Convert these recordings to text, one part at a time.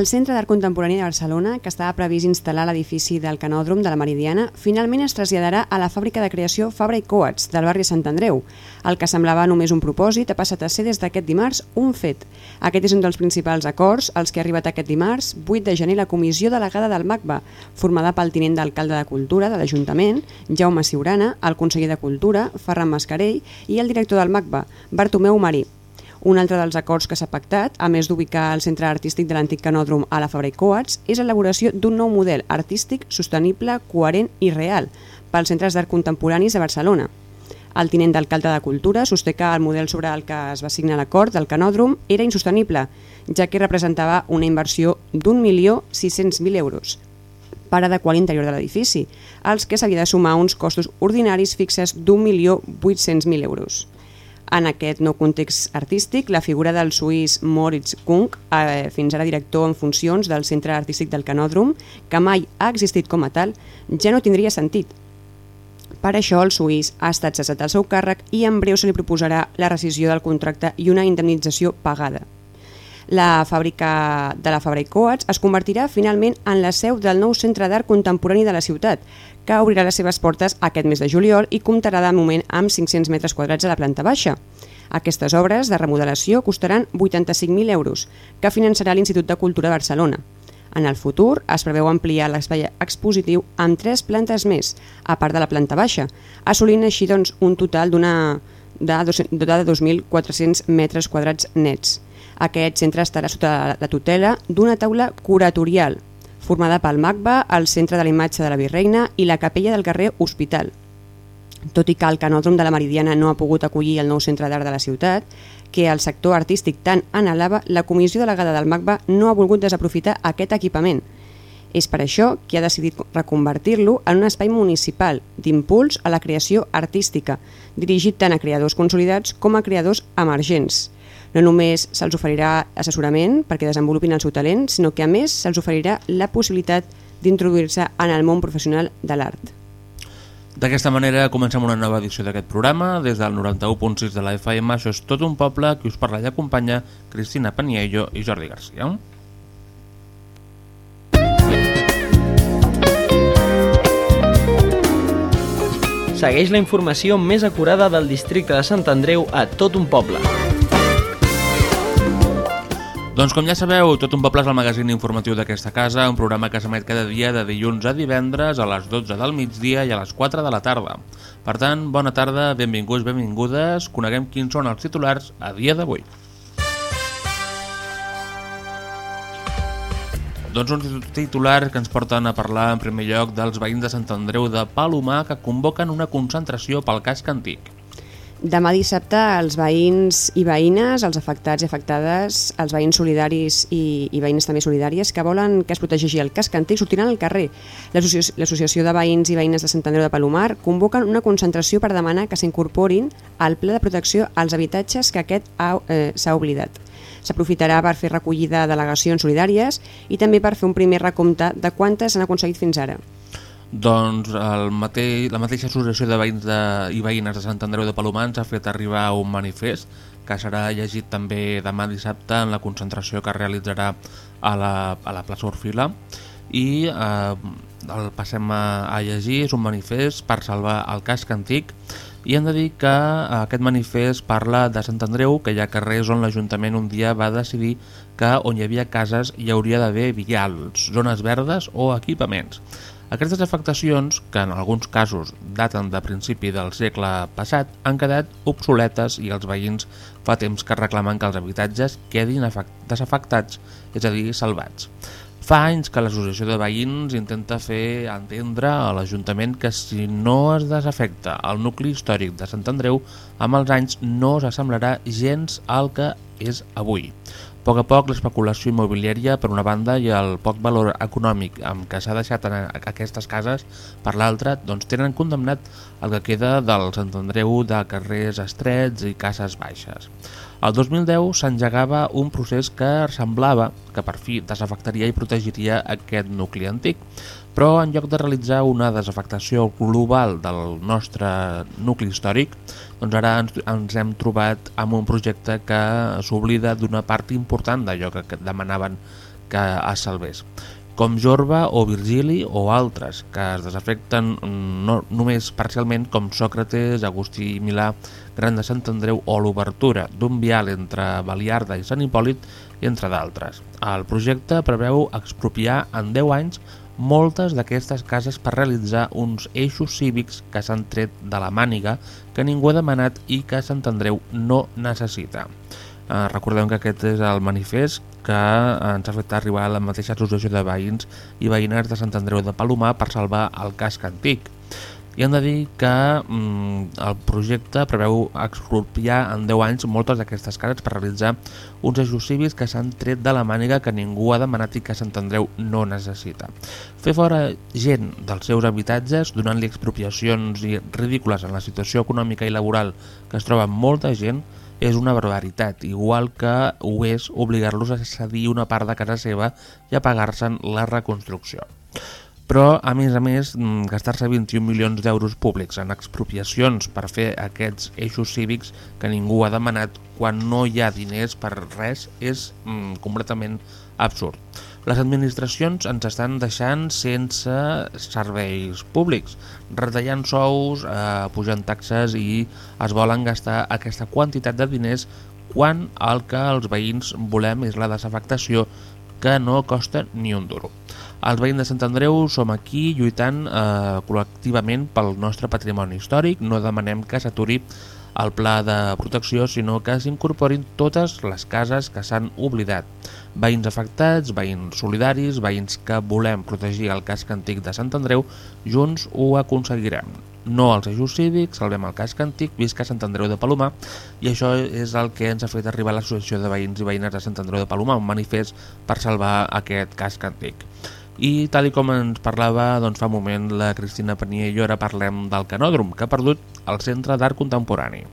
El Centre d'Art Contemporani de Barcelona, que estava previst instal·lar l'edifici del Canòdrom de la Meridiana, finalment es traslladarà a la fàbrica de creació Fabra i Coats, del barri Sant Andreu. El que semblava només un propòsit ha passat a ser des d'aquest dimarts un fet. Aquest és un dels principals acords als que ha arribat aquest dimarts, 8 de gener, la comissió delegada del MACBA, formada pel tinent d'alcalde de Cultura de l'Ajuntament, Jaume Siurana, el conseller de Cultura, Ferran Mascarell, i el director del MACBA, Bartomeu Marí. Un altre dels acords que s'ha pactat, a més d'ubicar el centre artístic de l'antic canòdrom a la Fabra i Coats, és l'elaboració d'un nou model artístic sostenible, coherent i real pels centres d'art contemporanis de Barcelona. El tinent d'alcalde de Cultura sosté que el model sobre el que es va signar l'acord del canòdrom era insostenible, ja que representava una inversió d'1.600.000 euros per adequar l'interior de l'edifici, als que s'havia de sumar uns costos ordinaris fixes d'1.800.000 euros. En aquest nou context artístic, la figura del suís Moritz Kung, eh, fins ara director en funcions del Centre Artístic del Canòdrom, que mai ha existit com a tal, ja no tindria sentit. Per això el suís ha estat cessat al seu càrrec i en breu se li proposarà la rescisió del contracte i una indemnització pagada. La fàbrica de la Fabra i Coats es convertirà finalment en la seu del nou centre d'art contemporani de la ciutat, que obrirà les seves portes aquest mes de juliol i comptarà de moment amb 500 metres quadrats a la planta baixa. Aquestes obres de remodelació costaran 85.000 euros, que finançarà l'Institut de Cultura de Barcelona. En el futur es preveu ampliar l'espai expositiu amb tres plantes més, a part de la planta baixa, assolint així doncs, un total d'una de 2.400 metres quadrats nets. Aquest centre estarà sota la tutela d'una taula curatorial formada pel MACBA, el Centre de la Imatge de la Virreina i la Capella del carrer Hospital. Tot i que el canòdrom de la Meridiana no ha pogut acollir el nou centre d'art de la ciutat, que el sector artístic tant anhelava, la comissió delegada del MACBA no ha volgut desaprofitar aquest equipament. És per això que ha decidit reconvertir-lo en un espai municipal d'impuls a la creació artística, dirigit tant a creadors consolidats com a creadors emergents. No només se'ls oferirà assessorament perquè desenvolupin el seu talent, sinó que a més se'ls oferirà la possibilitat d'introduir-se en el món professional de l'art. D'aquesta manera comencem una nova edició d'aquest programa. Des del 91.6 de la FM, això és tot un poble, que us parla i acompanya Cristina Paniello i Jordi Garcia. Segueix la informació més acurada del districte de Sant Andreu a tot un poble. Doncs com ja sabeu, Tot un poble és el magazín informatiu d'aquesta casa, un programa que s'emet cada dia de dilluns a divendres a les 12 del migdia i a les 4 de la tarda. Per tant, bona tarda, benvinguts, benvingudes, coneguem quins són els titulars a dia d'avui. Doncs un titular que ens porten a parlar en primer lloc dels veïns de Sant Andreu de Palomar que convoquen una concentració pel casc antic. Demà dissabte els veïns i veïnes, els afectats i afectades, els veïns solidaris i, i veïnes també solidàries que volen que es protegeixi el casc antic sortiran al carrer. L'Associació de Veïns i Veïnes de Sant Andreu de Palomar convoquen una concentració per demanar que s'incorporin al ple de protecció als habitatges que aquest eh, s'ha oblidat. S'aprofitarà per fer recollida de delegacions solidàries i també per fer un primer recompte de quantes han aconseguit fins ara. Doncs el mateix, la mateixa associació de veïns de, i veïnes de Sant Andreu de Palomar ens ha fet arribar un manifest que serà llegit també demà dissabte en la concentració que es realitzarà a la, a la plaça Orfila. I eh, el passem a, a llegir, és un manifest per salvar el casc antic. I hem de dir que aquest manifest parla de Sant Andreu, que hi ha carrers on l'Ajuntament un dia va decidir que on hi havia cases hi hauria d'haver vials, zones verdes o equipaments. Aquestes afectacions, que en alguns casos daten de principi del segle passat, han quedat obsoletes i els veïns fa temps que reclamen que els habitatges quedin desafectats, és a dir, salvats. Fa anys que l'associació de veïns intenta fer entendre a l'Ajuntament que si no es desafecta el nucli històric de Sant Andreu, amb els anys no s'assemblarà gens al que és avui. A poc a poc, l'especulació immobiliària, per una banda, i el poc valor econòmic amb què s'ha deixat en aquestes cases, per l'altra, doncs tenen condemnat el que queda del Sant Andreu de carrers estrets i cases baixes. El 2010 s'engegava un procés que semblava que per fi desafectaria i protegiria aquest nucli antic, però en lloc de realitzar una desafectació global del nostre nucli històric, doncs ara ens, ens hem trobat amb un projecte que s'oblida d'una part important d'allò que demanaven que es salvés com Jorba o Virgili o altres, que es desafecten no, només parcialment com Sòcrates, Agustí Milà, Gran de Sant Andreu o l'obertura d'un vial entre Baliarda i Sant Hipòlit, entre d'altres. El projecte preveu expropiar en 10 anys moltes d'aquestes cases per realitzar uns eixos cívics que s'han tret de la màniga que ningú ha demanat i que Sant Andreu no necessita. Eh, recordem que aquest és el manifest que ens ha fet arribar la mateixa associació de veïns i veïnes de Sant Andreu de Palomar per salvar el casc antic. I hem de dir que mm, el projecte preveu expropiar en 10 anys moltes d'aquestes cases per realitzar uns eixos cívics que s'han tret de la màniga que ningú ha demanat i que Sant Andreu no necessita. Fer fora gent dels seus habitatges donant-li expropiacions ridícules en la situació econòmica i laboral que es troba molta gent és una barbaritat, igual que ho és obligar-los a cedir una part de casa seva i a pagar-se'n la reconstrucció. Però, a més a més, mm, gastar-se 21 milions d'euros públics en expropiacions per fer aquests eixos cívics que ningú ha demanat quan no hi ha diners per res és mm, completament absurd. Les administracions ens estan deixant sense serveis públics, retallant sous, eh, pujant taxes i es volen gastar aquesta quantitat de diners quan el que els veïns volem és la desafectació que no costa ni un duro. Els veïns de Sant Andreu som aquí lluitant eh, col·lectivament pel nostre patrimoni històric, no demanem que s'aturi el pla de protecció, sinó que s'incorporin totes les cases que s'han oblidat. Veïns afectats, veïns solidaris, veïns que volem protegir el casc antic de Sant Andreu, junts ho aconseguirem. No als eixos cívics, salvem el casc antic, visca Sant Andreu de Palomar, i això és el que ens ha fet arribar l'Associació de Veïns i Veïnes de Sant Andreu de Palomar, un manifest per salvar aquest casc antic. I tal i com ens parlava doncs, fa moment la Cristina Paniello, ara parlem del Canòdrom, que ha perdut el Centre d'Art Contemporani.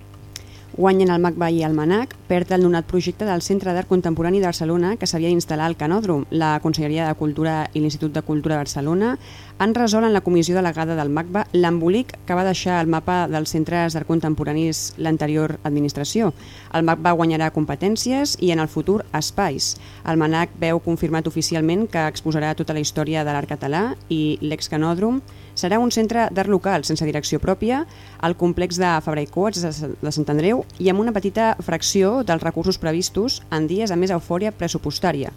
Guanyen el MACBA i el MANAC, perd el donat projecte del Centre d'Art Contemporani de Barcelona que s'havia d'instal·lar al Canòdrom. La Conselleria de Cultura i l'Institut de Cultura de Barcelona han resolt en la comissió delegada del MACBA l'embolic que va deixar el mapa dels centres d'art contemporanis l'anterior administració. El MACBA guanyarà competències i en el futur espais. El MANAC veu confirmat oficialment que exposarà tota la història de l'art català i l'ex-Canòdrom serà un centre d'art local sense direcció pròpia al complex de Fabra i Coats de Sant Andreu i amb una petita fracció dels recursos previstos en dies amb més eufòria pressupostària.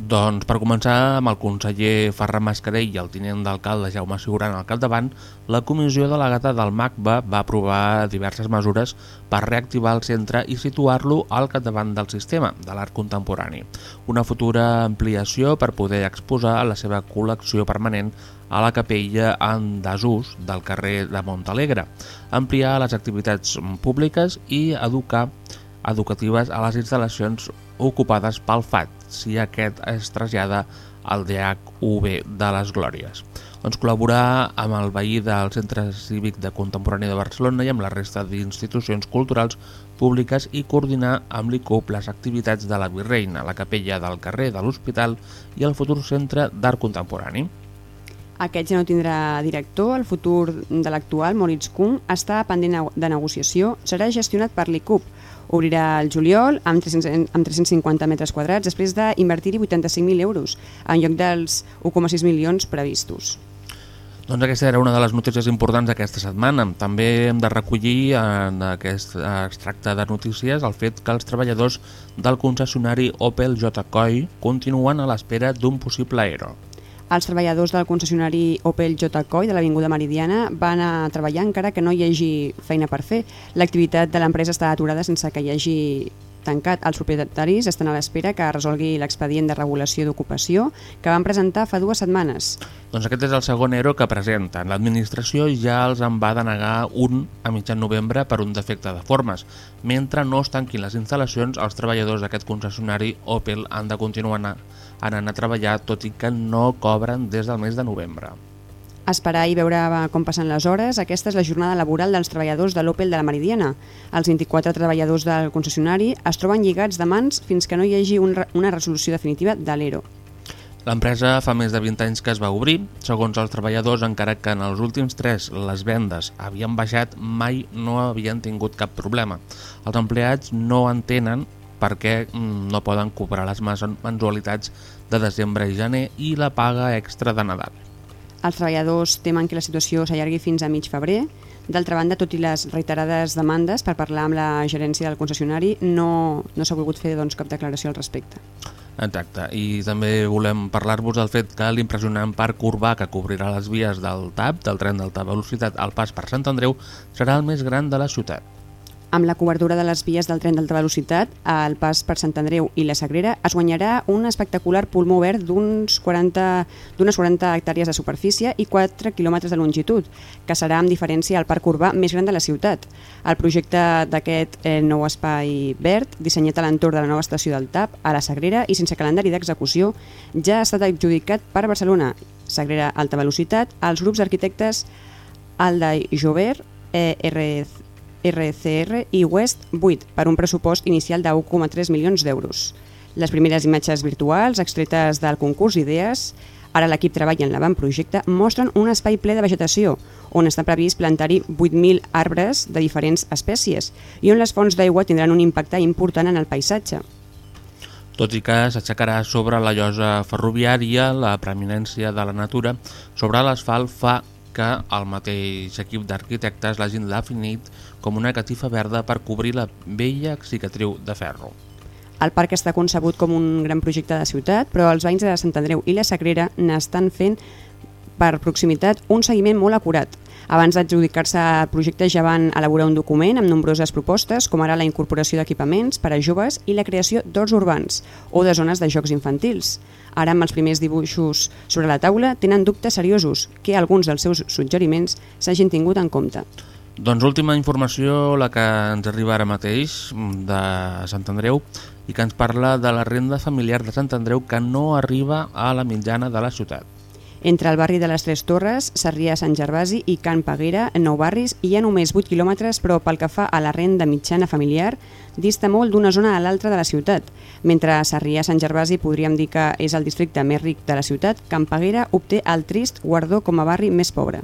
Doncs per començar amb el conseller Ferran Mascarell i el tinent d'alcalde Jaume Siguran al capdavant, la comissió delegada del MACBA va aprovar diverses mesures per reactivar el centre i situar-lo al capdavant del sistema de l'art contemporani. Una futura ampliació per poder exposar la seva col·lecció permanent a la capella en desús del carrer de Montalegre, ampliar les activitats públiques i educar educatives a les instal·lacions ocupades pel FAT, si aquest es trasllada al DHUB de les Glòries. Doncs col·laborar amb el veí del Centre Cívic de Contemporani de Barcelona i amb la resta d'institucions culturals públiques i coordinar amb l'ICUP les activitats de la Virreina, la capella del carrer de l'Hospital i el futur Centre d'Art Contemporani. Aquest ja no tindrà director. El futur de l'actual, Moritz Kuhn, està pendent de negociació. Serà gestionat per l'ICUP. Obrirà el juliol amb, 300, amb 350 metres quadrats després d'invertir-hi 85.000 euros en lloc dels 1,6 milions previstos. Doncs aquesta era una de les notícies importants d'aquesta setmana. També hem de recollir en aquest extracte de notícies el fet que els treballadors del concessionari Opel J. Coy continuen a l'espera d'un possible aero. Els treballadors del concessionari Opel J. Coy de l'Avinguda Meridiana van a treballar encara que no hi hagi feina per fer. L'activitat de l'empresa està aturada sense que hi hagi tancat. Els propietaris estan a l'espera que resolgui l'expedient de regulació d'ocupació que van presentar fa dues setmanes. Doncs aquest és el segon ERO que presenten. L'administració ja els en va denegar un a mitjan novembre per un defecte de formes. Mentre no es tanquin les instal·lacions, els treballadors d'aquest concessionari Opel han de continuar anant a treballar, tot i que no cobren des del mes de novembre. Esperar i veure com passen les hores, aquesta és la jornada laboral dels treballadors de l'Opel de la Meridiana. Els 24 treballadors del concessionari es troben lligats de mans fins que no hi hagi un, una resolució definitiva de l'ERO. L'empresa fa més de 20 anys que es va obrir. Segons els treballadors, encara que en els últims 3 les vendes havien baixat, mai no havien tingut cap problema. Els empleats no entenen perquè mm, no poden cobrar les mensualitats de desembre i gener i la paga extra de Nadal. Els treballadors temen que la situació s'allargui fins a mig febrer. D'altra banda, tot i les reiterades demandes per parlar amb la gerència del concessionari, no, no s'ha volgut fer doncs, cap declaració al respecte. Exacte, i també volem parlar-vos del fet que l'impressionant parc urbà que cobrirà les vies del TAP, del tren d'alta velocitat al pas per Sant Andreu, serà el més gran de la ciutat. Amb la cobertura de les vies del tren d'alta velocitat, al pas per Sant Andreu i la Sagrera es guanyarà un espectacular pulmó verd d'unes 40, 40 hectàrees de superfície i 4 quilòmetres de longitud, que serà amb diferència el parc urbà més gran de la ciutat. El projecte d'aquest eh, nou espai verd, dissenyat a l'entorn de la nova estació del TAP, a la Sagrera i sense calendari d'execució, ja ha estat adjudicat per Barcelona, Sagrera Alta Velocitat, als grups d'arquitectes Alda i Jover, eh, RC RCR i West 8 per un pressupost inicial de 1,3 milions d'euros. Les primeres imatges virtuals extretes del concurs Idees, ara l'equip treballa en l'avantprojecte, mostren un espai ple de vegetació, on està previst plantar-hi 8.000 arbres de diferents espècies i on les fonts d'aigua tindran un impacte important en el paisatge. Tot i que s'aixecarà sobre la llosa ferroviària, la preeminència de la natura sobre l'asfalt fa que el mateix equip d'arquitectes l'hagin definit com una catifa verda per cobrir la vella cicatriu de ferro. El parc està concebut com un gran projecte de ciutat, però els veïns de Sant Andreu i la Sagrera n'estan fent per proximitat un seguiment molt acurat. Abans d'adjudicar-se el projecte ja van elaborar un document amb nombroses propostes, com ara la incorporació d'equipaments per a joves i la creació d'horts urbans o de zones de jocs infantils. Ara, amb els primers dibuixos sobre la taula, tenen dubtes seriosos que alguns dels seus suggeriments s'hagin tingut en compte. Doncs última informació, la que ens arriba ara mateix de Sant Andreu i que ens parla de la renda familiar de Sant Andreu que no arriba a la mitjana de la ciutat. Entre el barri de les Tres Torres, Sarrià, Sant Gervasi i Can en nou barris, hi ha només 8 quilòmetres, però pel que fa a la renda mitjana familiar, dista molt d'una zona a l'altra de la ciutat. Mentre a Sarrià, Sant Gervasi podríem dir que és el districte més ric de la ciutat, Can Peguera obté el trist guardó com a barri més pobre.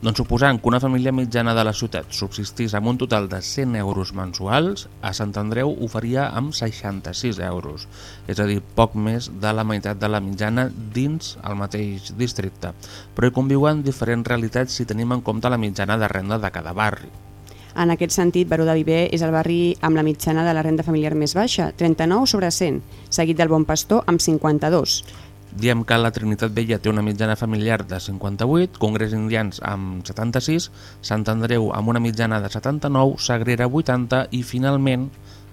Doncs suposant que una família mitjana de la ciutat subsistís amb un total de 100 euros mensuals, a Sant Andreu ho faria amb 66 euros, és a dir, poc més de la meitat de la mitjana dins el mateix districte, però hi conviuen diferents realitats si tenim en compte la mitjana de renda de cada barri. En aquest sentit, Baró de Viver és el barri amb la mitjana de la renda familiar més baixa, 39 sobre 100, seguit del Bon Pastor amb 52. Diem que la Trinitat Vella té una mitjana familiar de 58, Congrés Indians amb 76, Sant Andreu amb una mitjana de 79, Sagrera 80 i finalment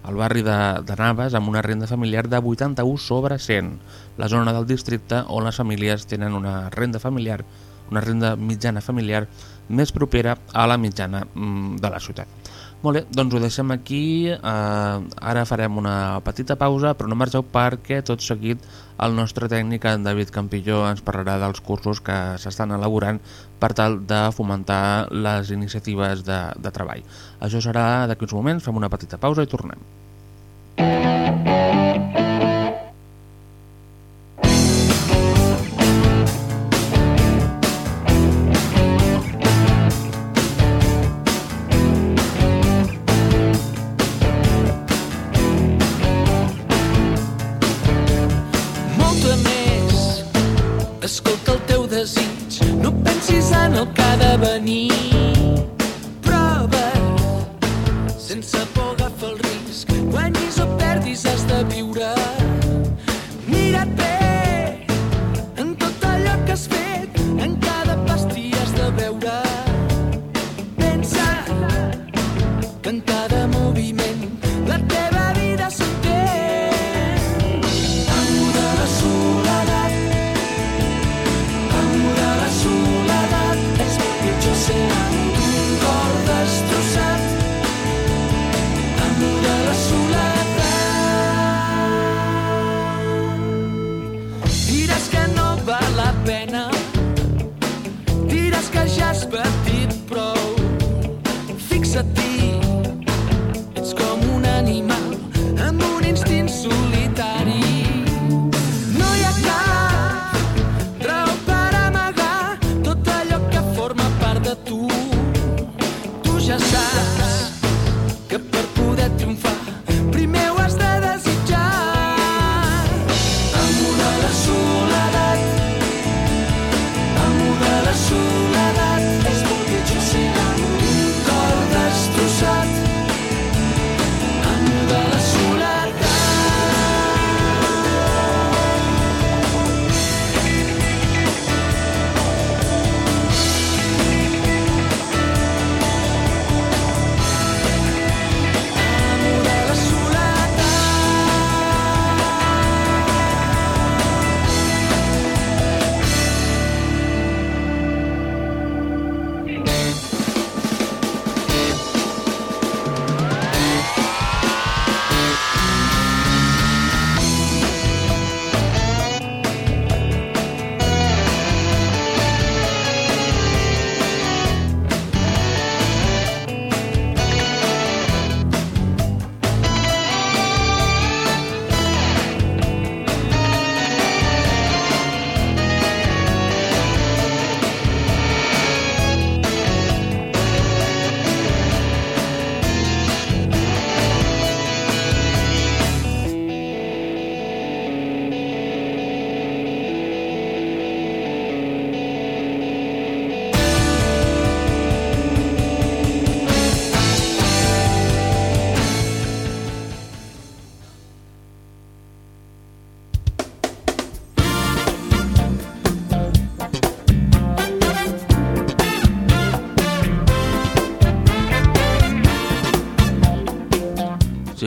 el barri de, de Naves amb una renda familiar de 81 sobre 100, la zona del districte on les famílies tenen una renda familiar, una renda mitjana familiar més propera a la mitjana mm, de la ciutat. Molt bé, doncs ho deixem aquí, eh, ara farem una petita pausa, però no marxeu perquè tot seguit el nostre tècnic, en David Campilló, ens parlarà dels cursos que s'estan elaborant per tal de fomentar les iniciatives de, de treball. Això serà d'aquí uns moments, fem una petita pausa i tornem. primer ho has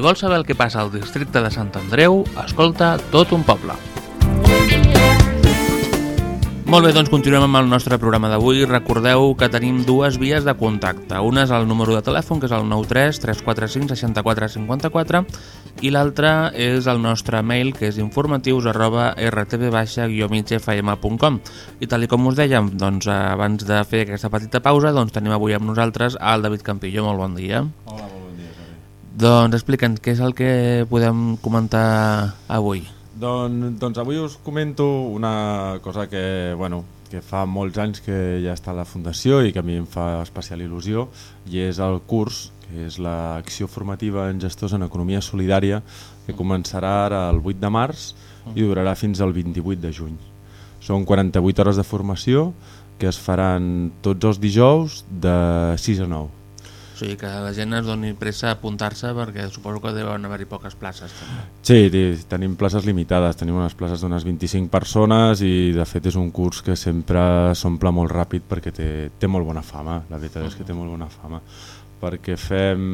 Vols saber el que passa al districte de Sant Andreu, escolta tot un poble. Molt bé, doncs continuem amb el nostre programa d'avui. Recordeu que tenim dues vies de contacte. Una és el número de telèfon, que és el 93 345 64 54, i l'altra és el nostre mail, que és informatius arroba rtb-migfm.com. I tal com us dèiem, doncs, abans de fer aquesta petita pausa, doncs tenim avui amb nosaltres el David Campillo. Molt bon dia. Hola, Doncs explica'ns què és el que podem comentar avui. Don, doncs avui us comento una cosa que, bueno, que fa molts anys que ja està a la Fundació i que a mi em fa especial il·lusió i és el curs, que és l'acció formativa en gestors en economia solidària que començarà ara el 8 de març i durarà fins al 28 de juny. Són 48 hores de formació que es faran tots els dijous de 6 a 9. Sigui que la gent es doni pressa a apuntar-se perquè suposo que deuen haver-hi poques places. També. Sí, tenim places limitades, tenim unes places d'unes 25 persones i de fet és un curs que sempre s'omple molt ràpid perquè té, té molt bona fama, la veritat és que té molt bona fama, perquè fem,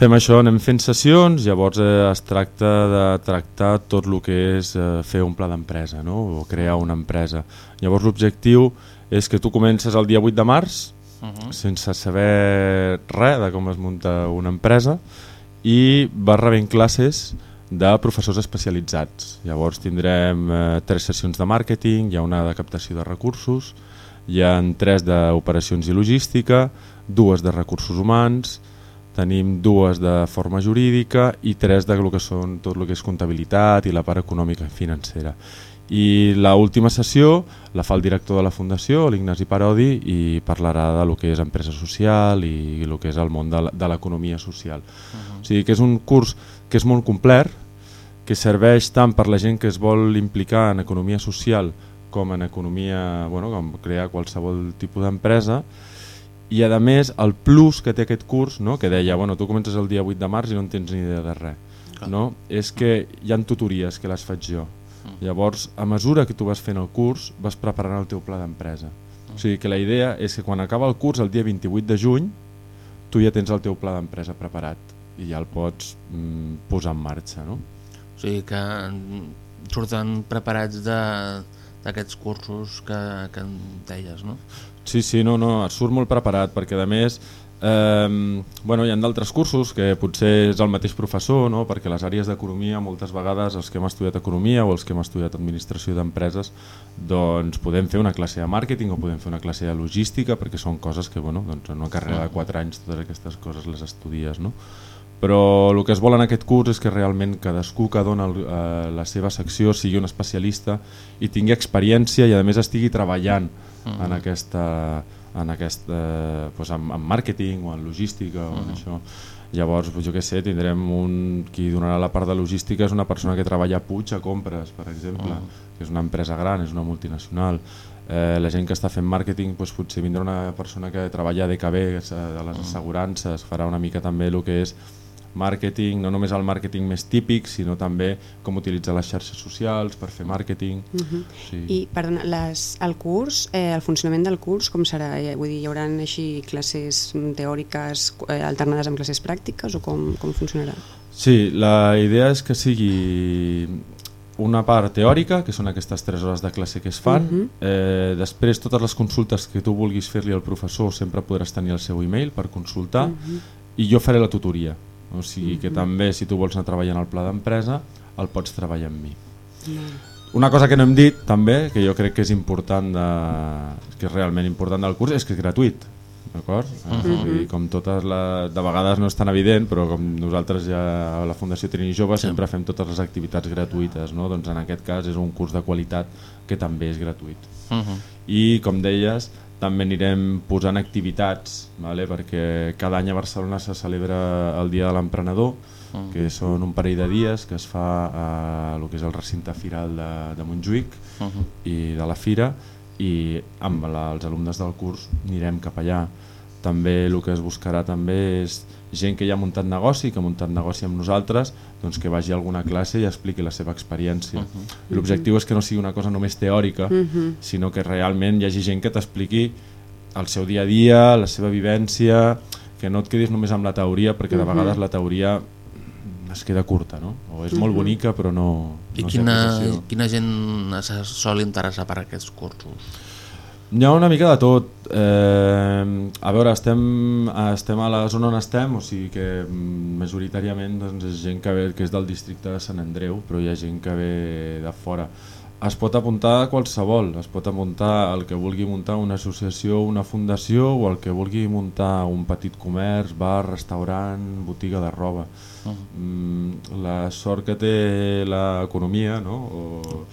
fem això, anem fent sessions, llavors eh, es tracta de tractar tot el que és eh, fer un pla d'empresa no? o crear una empresa. Llavors l'objectiu és que tu comences el dia 8 de març -huh. sense saber res de com es munta una empresa i va rebent classes de professors especialitzats. Llavors tindrem eh, tres sessions de màrqueting, hi ha una de captació de recursos, hi ha tres d'operacions i logística, dues de recursos humans, tenim dues de forma jurídica i tres de lo que són tot el que és comptabilitat i la part econòmica i financera i la última sessió la fa el director de la Fundació, l'Ignasi Parodi, i parlarà de lo que és empresa social i el que és el món de l'economia social. Uh -huh. O sigui que és un curs que és molt complet, que serveix tant per la gent que es vol implicar en economia social com en economia, bueno, com crear qualsevol tipus d'empresa, i a més el plus que té aquest curs, no? que deia, bueno, tu comences el dia 8 de març i no en tens ni idea de res, no? és que hi han tutories que les faig jo, Llavors, a mesura que tu vas fent el curs, vas preparant el teu pla d'empresa. O sigui que la idea és que quan acaba el curs, el dia 28 de juny, tu ja tens el teu pla d'empresa preparat i ja el pots mm, posar en marxa. No? O sigui que surten preparats d'aquests cursos que, que deies, no? Sí, sí, no, no, surt molt preparat perquè a més Eh, bueno, hi ha d'altres cursos que potser és el mateix professor, no? perquè les àrees d'economia moltes vegades els que hem estudiat economia o els que hem estudiat administració d'empreses doncs podem fer una classe de màrqueting o podem fer una classe de logística perquè són coses que bueno, doncs en una carrera de 4 anys totes aquestes coses les estudies. No? Però el que es vol en aquest curs és que realment cadascú que dona el, eh, la seva secció sigui un especialista i tingui experiència i a més estigui treballant -huh. en aquesta en, aquest, eh, doncs en, en màrqueting o en logística o en uh -huh. això. Llavors, jo què sé, tindrem un... Qui donarà la part de logística és una persona que treballa a Puig a compres, per exemple, uh -huh. que és una empresa gran, és una multinacional. Eh, la gent que està fent màrqueting doncs, potser vindrà una persona que treballa a DKB, a les assegurances, farà una mica també el que és màrqueting, no només el màrqueting més típic, sinó també com utilitzar les xarxes socials per fer màrqueting. Uh -huh. sí. I perdona, les, el curs, eh, el funcionament del curs com serà? Eh, vull dir, hi haurà així classes teòriques eh, alternades amb classes pràctiques o com, com funcionarà? Sí, la idea és que sigui una part teòrica, que són aquestes 3 hores de classe que es fan, uh -huh. eh, després totes les consultes que tu vulguis fer-li al professor sempre podràs tenir el seu e-mail per consultar uh -huh. i jo faré la tutoria o sigui que també si tu vols anar treballant al pla d'empresa el pots treballar amb mi una cosa que no hem dit també que jo crec que és important de, que és realment important del curs és que és gratuït d'acord? Uh -huh. com totes les, de vegades no és tan evident però com nosaltres ja a la Fundació Trini Jove sí. sempre fem totes les activitats gratuïtes no? doncs en aquest cas és un curs de qualitat que també és gratuït uh -huh. i com deies també anirem posant activitats vale? perquè cada any a Barcelona se celebra el Dia de l'Emprenedor mm. que són un parell de dies que es fa a el que és el recinte firal de, de Montjuïc uh -huh. i de la Fira i amb la, els alumnes del curs anirem cap allà també el que es buscarà també és gent que ja ha muntat negoci, que ha muntat negoci amb nosaltres, doncs que vagi a alguna classe i expliqui la seva experiència. Uh -huh. L'objectiu és que no sigui una cosa només teòrica, uh -huh. sinó que realment hi hagi gent que t'expliqui el seu dia a dia, la seva vivència, que no et quedis només amb la teoria perquè de vegades la teoria es queda curta, no? O és molt bonica però no... I no té quina, quina gent se sol interessar per aquests cursos? Hi ha una mica de tot. Eh, a veure, estem, estem a la zona on estem, o sigui que mm, majoritàriament doncs, és gent que, ve, que és del districte de Sant Andreu, però hi ha gent que ve de fora. Es pot apuntar a qualsevol, es pot apuntar el que vulgui muntar una associació, una fundació o el que vulgui muntar un petit comerç, bar, restaurant, botiga de roba. Uh Mm, la sort que té l'economia no? o,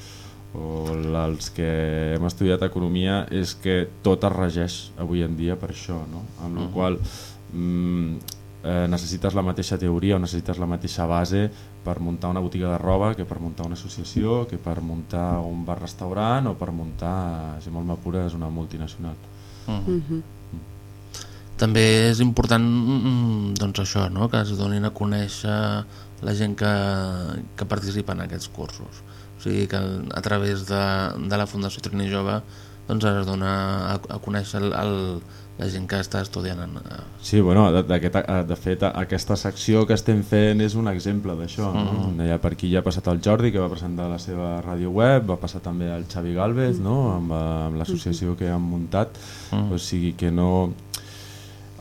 o els que hem estudiat economia és que tot es regeix avui en dia per això no? amb la qual mm, eh, necessites la mateixa teoria o necessites la mateixa base per muntar una botiga de roba que per muntar una associació que per muntar un bar-restaurant o per muntar, si molt m'apures, una multinacional -huh. També és important mm, doncs això, no? que es donin a conèixer la gent que, que participa en aquests cursos. O sigui que a través de, de la Fundació Trini Jove doncs es dona a, a conèixer el, el, la gent que està estudiant. En, eh, Sí, bueno, de, de fet aquesta secció que estem fent és un exemple d'això. No? Ja per aquí ja ha passat el Jordi que va presentar la seva ràdio web, va passar també el Xavi Galvez no? amb, eh, amb l'associació que han muntat, o sigui que no...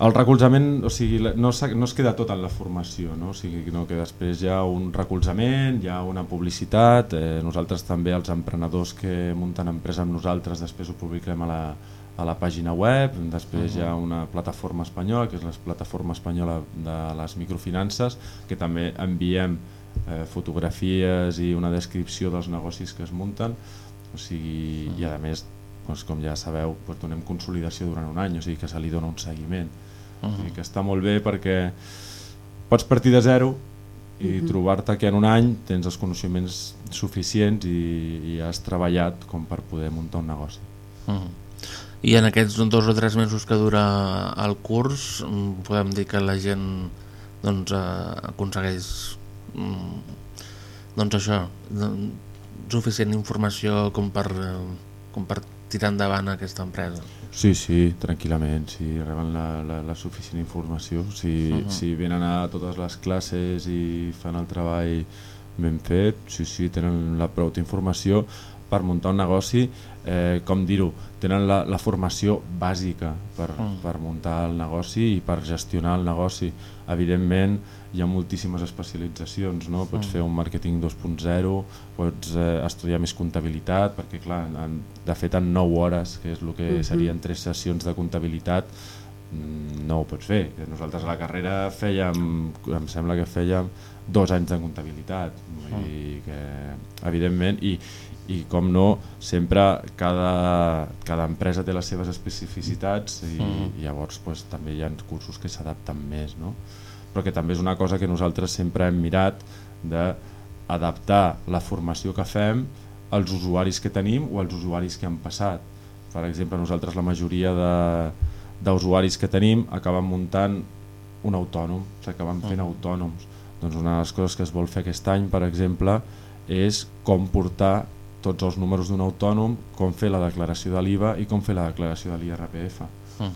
El recolzament, o sigui, no, no es queda tot en la formació, no? o sigui no, que després hi ha un recolzament, hi ha una publicitat, eh, nosaltres també els emprenedors que munten empresa amb nosaltres després ho publiquem a la, a la pàgina web, després hi ha una plataforma espanyola, que és la plataforma espanyola de les microfinances, que també enviem eh, fotografies i una descripció dels negocis que es munten, o sigui, i a més, doncs, com ja sabeu, doncs, donem consolidació durant un any, o sigui que se li dona un seguiment. O sigui que està molt bé perquè pots partir de zero i trobar-te que en un any tens els coneixements suficients i, i has treballat com per poder muntar un negoci. Mm. I en aquests dos o tres mesos que dura el curs mm, podem dir que la gent doncs, eh, aconsegueix mm, doncs això suficient informació com per, eh, com per tirar endavant aquesta empresa. Sí, sí, tranquil·lament, si reben la, la, la suficient informació, si, uh -huh. si venen a totes les classes i fan el treball ben fet, sí, sí, tenen la prou informació per muntar un negoci, eh, com dir-ho, tenen la, la formació bàsica per, Mm. per muntar el negoci i per gestionar el negoci. Evidentment, hi ha moltíssimes especialitzacions, no? pots fer un màrqueting 2.0, pots eh, estudiar més comptabilitat, perquè clar, en, de fet en 9 hores, que és el que serien tres sessions de comptabilitat, mm, no ho pots fer. Nosaltres a la carrera fèiem, em sembla que fèiem dos anys de comptabilitat, vull dir que, evidentment, i, i com no, sempre cada, cada empresa té les seves especificitats i, i llavors pues, també hi ha cursos que s'adapten més, no? però que també és una cosa que nosaltres sempre hem mirat d'adaptar la formació que fem als usuaris que tenim o als usuaris que han passat. Per exemple, nosaltres la majoria de- d'usuaris que tenim acaben muntant un autònom, s'acaben fent autònoms. Doncs una de les coses que es vol fer aquest any, per exemple, és com portar tots els números d'un autònom, com fer la declaració de l'IVA i com fer la declaració de l'IRPF,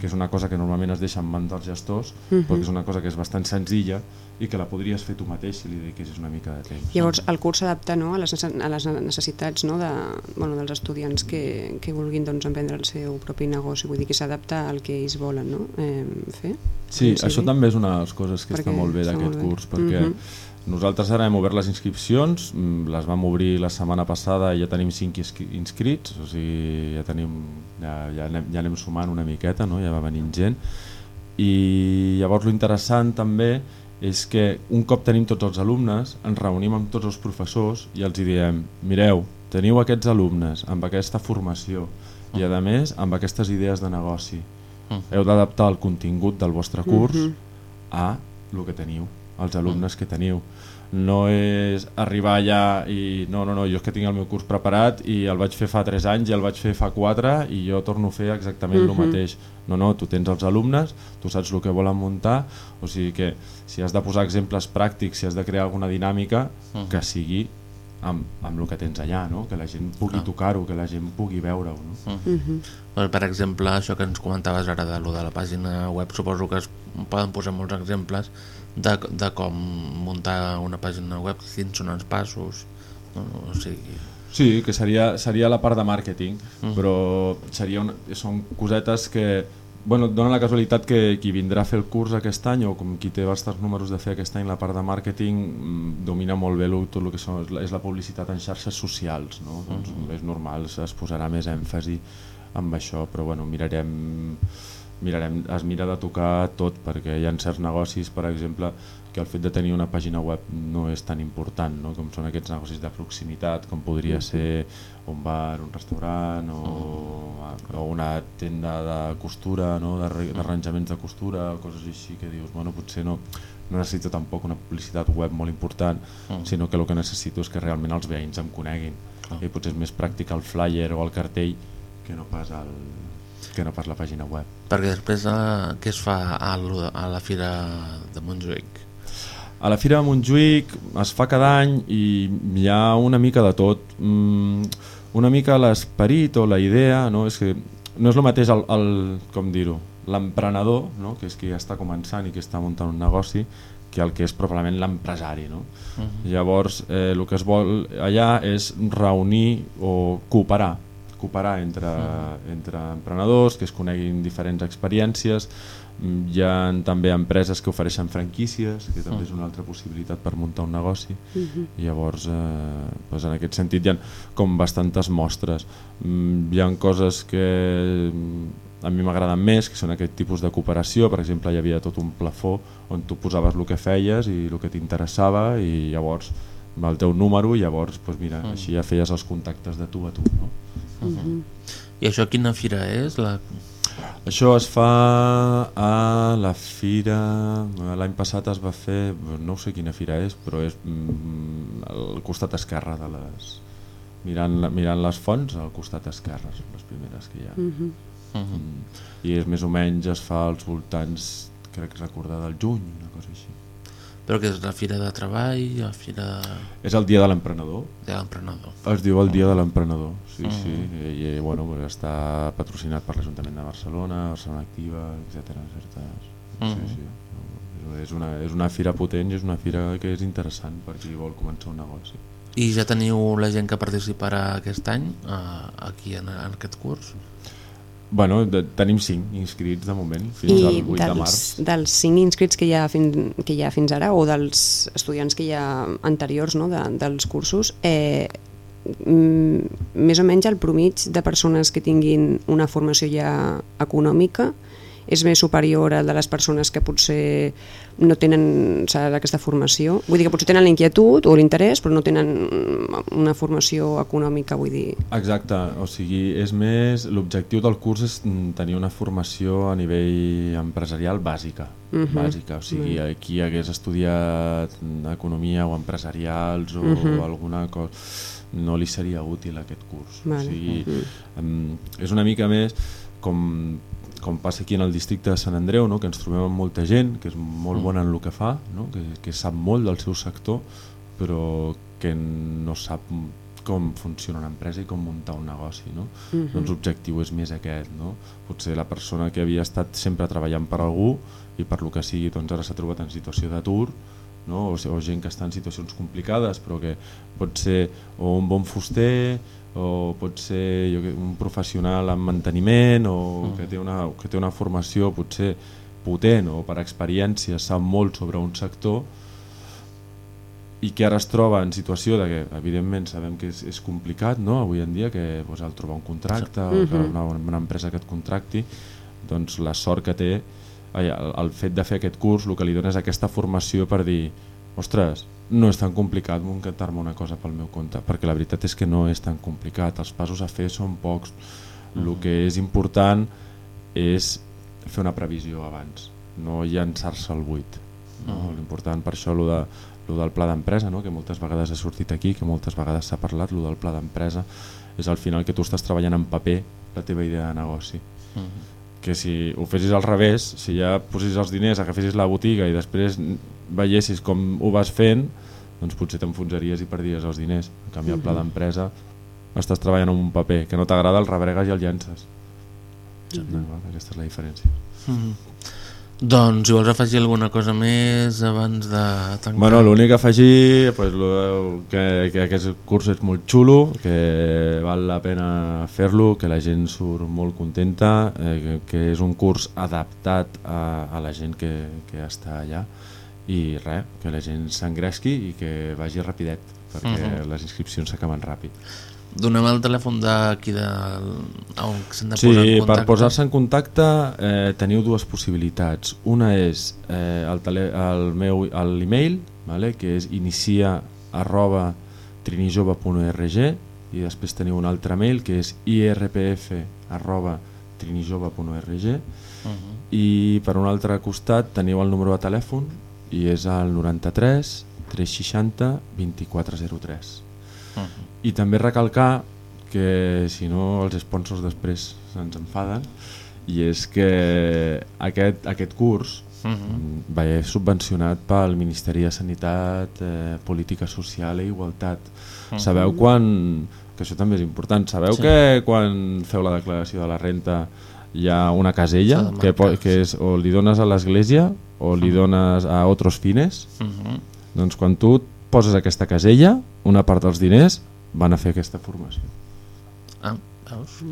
que és una cosa que normalment es deixa en mans dels gestors, però que és una cosa que és bastant senzilla i que la podries fer tu mateix si li dediquessis una mica de temps. Llavors, el curs s'adapta no, a, les, a les necessitats no, de, bueno, dels estudiants que, que vulguin doncs, emprendre el seu propi negoci, vull dir que s'adapta al que ells volen no? eh, fer. Sí, Com això també és una de les coses que Perquè està molt bé d'aquest curs, perquè Mhm. Nosaltres ara hem obert les inscripcions, mm, les vam obrir la setmana passada i ja tenim 5 inscrits, o sigui, ja, tenim, ja, ja, anem, ja anem sumant una miqueta, no? ja va venint gent, i llavors lo interessant també és que un cop tenim tots els alumnes, ens reunim amb tots els professors i els diem, mireu, teniu aquests alumnes amb aquesta formació i a més amb aquestes idees de negoci. Heu d'adaptar el contingut del vostre curs a el que teniu, als alumnes que teniu. No és arribar allà i no, no, no, jo és que tinc el meu curs preparat i el vaig fer fa 3 anys i el vaig fer fa 4 i jo torno a fer exactament el mateix. No, no, tu tens els alumnes, tu saps el que volen muntar, o sigui que si has de posar exemples pràctics, si has de crear alguna dinàmica, que sigui amb, amb el que tens allà, no? que la gent pugui Clar. tocar-ho, que la gent pugui veure-ho. No? Mm. Doncs, per exemple, això que ens comentaves ara de, lo de la pàgina web, suposo que es poden posar molts exemples de, de com muntar una pàgina web, quins són els passos, no? o sigui... Sí, que seria, seria la part de màrqueting, mm. però seria una, són cosetes que bueno, dona la casualitat que qui vindrà a fer el curs aquest any o com qui té bastants números de fer aquest any la part de màrqueting mm, domina molt bé tot el que són, és, la, publicitat en xarxes socials no? doncs és normal, es posarà més èmfasi amb això, però bueno, mirarem mirarem, es mira de tocar tot perquè hi ha certs negocis, per exemple que el fet de tenir una pàgina web no és tan important, no? com són aquests negocis de proximitat, com podria ser un bar, un restaurant o, o una tenda de costura, no? d'arranjaments de costura, coses així que dius, bueno, potser no, no necessito tampoc una publicitat web molt important, sinó que el que necessito és que realment els veïns em coneguin. I potser és més pràctic el flyer o el cartell que no pas, el, que no pas la pàgina web. Perquè després eh, què es fa a, a la Fira de Montjuïc? A la Fira de Montjuïc es fa cada any i hi ha una mica de tot. Mm, una mica l'esperit o la idea, no? és que no és el mateix el, el com dir-ho, l'emprenedor, no? que és qui està començant i que està muntant un negoci, que el que és probablement l'empresari. No? Uh -huh. Llavors, eh, el que es vol allà és reunir o cooperar cooperar entre, entre emprenedors, que es coneguin diferents experiències, Mm, hi ha també empreses que ofereixen franquícies, que també és una altra possibilitat per muntar un negoci, i llavors eh, doncs en aquest sentit hi ha com bastantes mostres. Mm, Hi ha coses que mm, a mi m'agraden més, que són aquest tipus de cooperació, per exemple hi havia tot un plafó on tu posaves el que feies i el que t'interessava i llavors el teu número i llavors doncs mira, així ja feies els contactes de tu a tu. No? I això quina fira és? La... Això es fa a la fira, l'any passat es va fer, no sé quina fira és, però és mm, al costat esquerre de les... Mirant, la- mirant les fonts, al costat esquerre, són les primeres que hi ha. Uh -huh. Mm. I és més o menys, es fa als voltants, crec recordar, del juny, una cosa així. Però que és la Fira de Treball, la Fira És el dia de l'emprenedor, de l'Emprenedor. es diu el dia de l'emprenedor, sí, sí, i, i bueno, pues està patrocinat per l'Ajuntament de Barcelona, Barcelona Activa, etc. Certes... Sí, sí. És una, és una fira potent i és una fira que és interessant per qui vol començar un negoci. I ja teniu la gent que participarà aquest any eh, aquí en, en aquest curs? Bueno, de, tenim cinc inscrits de moment, fins I al 8 de març. dels, dels cinc inscrits que hi, ha fin, que hi ha fins ara o dels estudiants que hi ha anteriors no, de, dels cursos eh, més o menys el promig de persones que tinguin una formació ja econòmica és més superior al de les persones que potser no tenen saps, aquesta formació vull dir que potser tenen la inquietud o l'interès però no tenen una formació econòmica vull dir Exacte, o sigui, és més l'objectiu del curs és tenir una formació a nivell empresarial bàsica, Mhm. bàsica, o sigui, qui hagués estudiat economia o empresarials o alguna cosa no li seria útil aquest curs. Vale. O sigui, em, és una mica més com com passa aquí en el districte de Sant Andreu, no? que ens trobem amb molta gent que és molt bona en el que fa, no? que, que sap molt del seu sector, però que no sap com funciona una empresa i com muntar un negoci. No? Doncs l'objectiu és més aquest. No? Potser la persona que havia estat sempre treballant per algú i per lo que sigui doncs ara s'ha trobat en situació d'atur no? o, o gent que està en situacions complicades però que pot ser o un bon fuster o pot ser jo, un professional en manteniment o que, té una, que té una formació potser potent o per experiència sap molt sobre un sector i que ara es troba en situació de que evidentment sabem que és, és complicat no? avui en dia que doncs, el trobar un contracte o que una, una empresa que et contracti doncs la sort que té el, el fet de fer aquest curs el que li dona és aquesta formació per dir ostres, no és tan complicat muntar-me una cosa pel meu compte perquè la veritat és que no és tan complicat. Els passos a fer són pocs. El que és important és fer una previsió abans no llançar-se al buit no? l'important per això lo de, lo del pla d'empresa no? que moltes vegades ha sortit aquí que moltes vegades s'ha parlat, lo del pla d'empresa és al final que tu estàs treballant en paper la teva idea de negoci. Que si ho fessis al revés, si ja posessis els diners, agafessis la botiga i després veiessis com ho vas fent, doncs potser t'enfonsaries i perdies els diners. En canvi, el pla d'empresa estàs treballant amb un paper que no t'agrada, el rebregues i el llences. No, aquesta és la diferència. Doncs si vols afegir alguna cosa més abans de tancar... Bueno, l'únic a afegir pues, que, que aquest curs és molt xulo, que val la pena fer-lo, que la gent surt molt contenta, eh, que, que és un curs adaptat a, a la gent que, que està allà i res, que la gent s'engresqui i que vagi rapidet, perquè uh -huh. les inscripcions s'acaben ràpid. Donem el telèfon d'aquí de... on s'han de Sí, posar en per contacte. posar-se en contacte eh, teniu dues possibilitats. Una és eh, el, tele, el meu el l'email, vale, que és inicia arroba trinijove.org i després teniu un altre mail que és irpf arroba trinijove.org Uh -huh. i per un altre costat teniu el número de telèfon i és el 93 360 2403 Uh -huh. i també recalcar que si no els sponsors després se'ns enfaden i és que aquest, aquest curs Uh -huh. va subvencionat pel Ministeri de Sanitat, eh, Política Social i Igualtat. Mhm. Sabeu quan, que això també és important, sabeu Sí. que quan feu la declaració de la renta hi ha una casella que, que és o li dones a l'església o li dones a otros fines? Uh -huh. Doncs quan tu poses aquesta casella, una part dels diners van a fer aquesta formació. Ah, veus?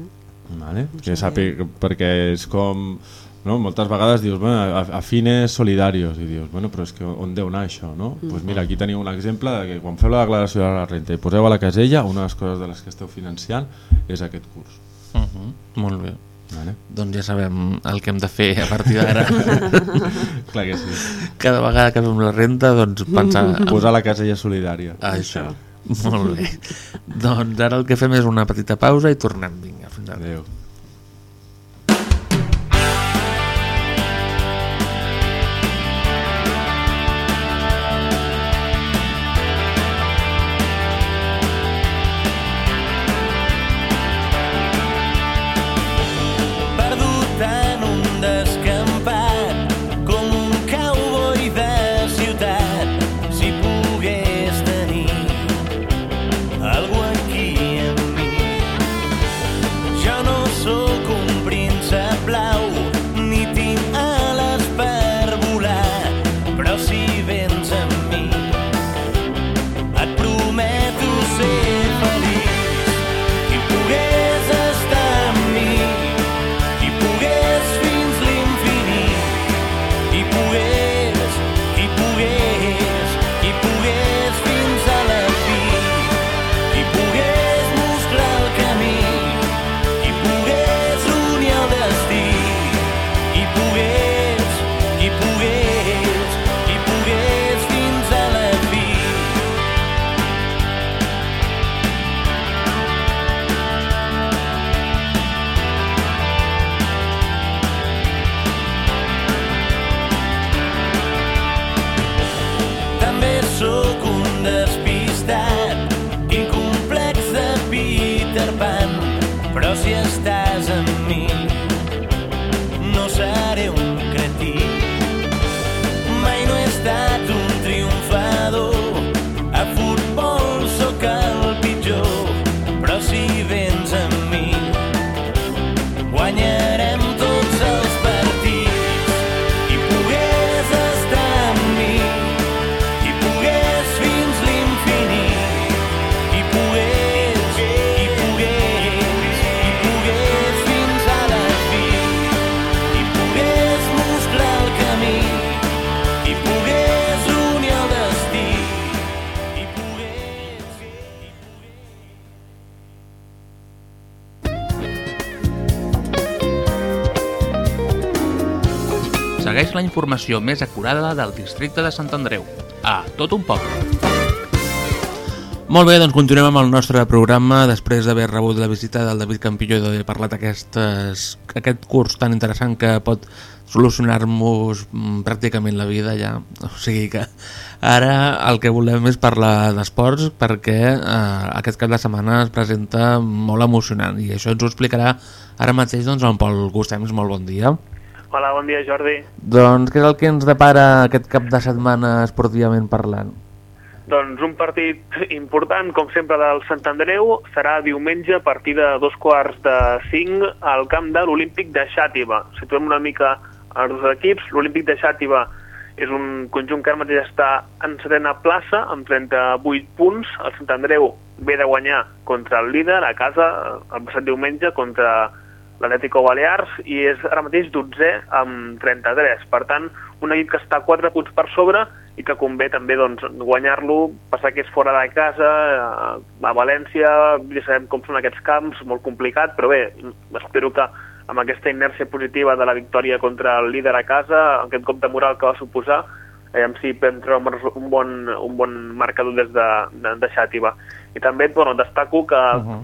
Vale? Que sàpiga, perquè és com no? moltes vegades dius bueno, a, a fines solidarios i dius, bueno, però és que on deu anar això no? Mm. pues mira, aquí teniu un exemple de que quan feu la declaració de la renta i poseu a la casella una de les coses de les que esteu financiant és aquest curs Uh -huh. Molt bé. Vale? Doncs ja sabem el que hem de fer a partir d'ara. clar que sí Cada vegada que fem la renta, doncs pensar... posar la casella solidària Ah, això. Molt bé. doncs ara el que fem és una petita pausa i tornem. Vinga, fins ara. adeu la informació més acurada del districte de Sant Andreu. A tot un poble. Molt bé, doncs continuem amb el nostre programa després d'haver rebut la visita del David Campillo i d'haver parlat aquestes, aquest curs tan interessant que pot solucionar-nos mm, pràcticament la vida ja. O sigui que ara el que volem és parlar d'esports perquè eh, aquest cap de setmana es presenta molt emocionant i això ens ho explicarà ara mateix doncs, en Pol Gustems. Molt bon dia. Hola, bon dia, Jordi. Doncs què és el que ens depara aquest cap de setmana esportivament parlant? Doncs un partit important, com sempre, del Sant Andreu, serà diumenge a partir de dos quarts de cinc al camp de l'Olímpic de Xàtiva. Situem una mica els dos equips. L'Olímpic de Xàtiva és un conjunt que ara mateix està en setena plaça, amb 38 punts. El Sant Andreu ve de guanyar contra el líder a casa el passat diumenge contra l'Atlético Balears i és ara mateix 12 amb 33. Per tant, un equip que està 4 punts per sobre i que convé també doncs, guanyar-lo, passar que és fora de casa, a València, ja sabem com són aquests camps, molt complicat, però bé, espero que amb aquesta inèrcia positiva de la victòria contra el líder a casa, aquest cop de moral que va suposar, eh, si podem treure un bon, un bon marcador des de, de, de Xàtiva. I també bueno, destaco que uh -huh.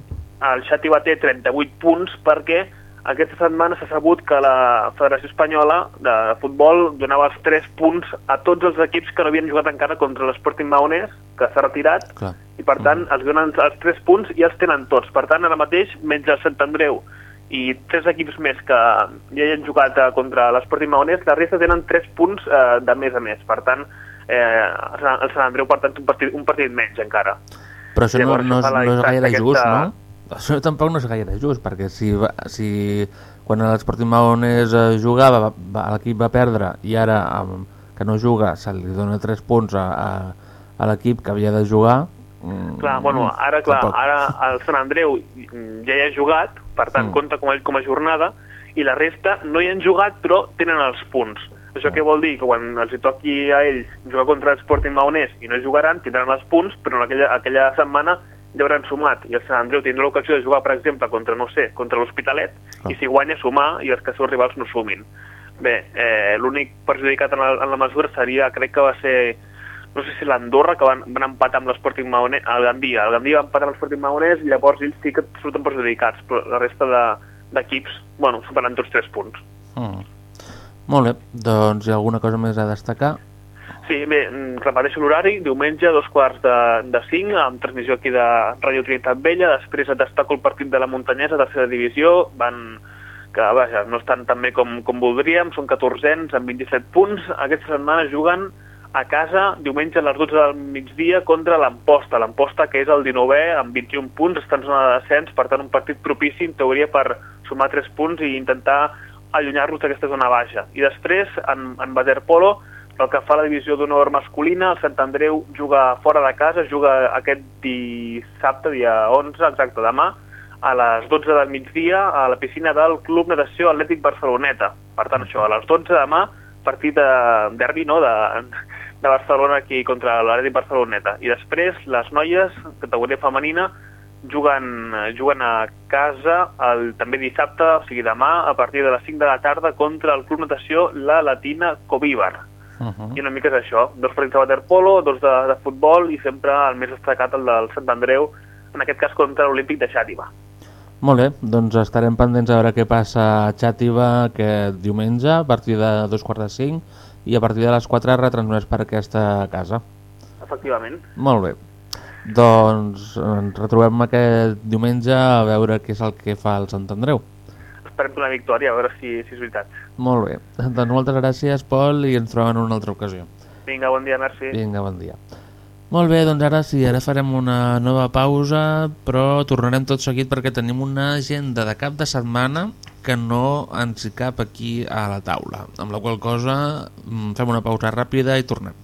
el Xàtiva té 38 punts perquè aquesta setmana s'ha sabut que la Federació Espanyola de Futbol donava els 3 punts a tots els equips que no havien jugat encara contra l'Sporting Maonès, que s'ha retirat, Clar. i per tant els donen els 3 punts i els tenen tots. Per tant, ara mateix, menys el Sant Andreu i tres equips més que ja hi han jugat eh, contra l'Sporting Maonès, la resta tenen 3 punts eh, de més a més. Per tant, eh, el Sant Andreu, per tant, un partit, un partit menys encara. Però això no, Llavors, no, és- fa la no és gaire just, aquesta- no? Això tampoc no és gaire just, perquè si, va, si quan l'Esporting Maonès eh, jugava, va, va, l'equip va perdre i ara que no juga se li dona 3 punts a, a, a l'equip que havia de jugar... mm, Clar, bueno, ara, clar, tampoc. ara el Sant Andreu ja hi ha jugat, per tant, Mm. compta com a, com a jornada, i la resta no hi han jugat, però tenen els punts. Això què vol dir? Que quan els toqui a ells jugar contra el Sporting Maonès i no jugaran, tindran els punts, però en aquella, aquella setmana ja hauran sumat. I el Sant Andreu tindrà l'ocasió de jugar, per exemple, contra, no sé, contra l'Hospitalet, Ah. i si guanya, sumar, i els que seus rivals no sumin. Bé, eh, l'únic perjudicat en la, en la mesura seria, crec que va ser no sé si l'Andorra, que van, van empatar amb l'Sporting Maonès, el Gandia. El Gandia va empatar amb l'Sporting Maonès i llavors ells sí que surten perjudicats, però la resta de- d'equips, bueno, superen tots tres punts. Mm. Molt bé, doncs hi ha alguna cosa més a destacar? Sí, bé, mm, repeteixo l'horari, diumenge, dos quarts de, de cinc, amb transmissió aquí de Ràdio Trinitat Vella, després et destaco el partit de la Muntanyesa, tercera divisió, van que vaja, no estan tan bé com, com voldríem, són 14ens amb 27 punts, aquesta setmana juguen a casa diumenge a les 12 del migdia contra l'Amposta, l'Amposta que és el 19è amb 21 punts, està en zona de descens, per tant un partit propici en teoria per sumar 3 punts i intentar allunyar-los d'aquesta zona baixa. I després, en, en waterpolo, pel que fa a la divisió d'honor masculina, el Sant Andreu juga fora de casa, juga aquest dissabte, dia 11, exacte, demà, a les 12 del migdia a la piscina del Club Natació Atlètic Barceloneta. Per tant, això, a les 12 demà, partit de derbi, no?, de, de Barcelona aquí contra l'Atlètic Barceloneta. I després, les noies, categoria femenina, juguen, juguen a casa el, també dissabte, o sigui demà, a partir de les 5 de la tarda, contra el Club Natació La Latina Covíbar. Uh -huh. I una mica és això, dos partits de waterpolo, dos de, de futbol i sempre el més destacat el del Sant Andreu, en aquest cas contra l'Olímpic de Xàtiva. Molt bé, doncs estarem pendents a veure què passa a Xàtiva aquest diumenge a partir de dos quarts de cinc i a partir de les 4 retransmès per aquesta casa. Efectivament. Molt bé. Doncs ens retrobem aquest diumenge a veure què és el que fa el Sant Andreu. Esperem una victòria, a veure si, si és veritat. Molt bé. Doncs moltes gràcies, Pol, i ens trobem en una altra ocasió. Vinga, bon dia, merci. Vinga, bon dia. Molt bé, doncs ara sí, ara farem una nova pausa, però tornarem tot seguit perquè tenim una agenda de cap de setmana que no ens hi cap aquí a la taula. Amb la qual cosa mm, fem una pausa ràpida i tornem.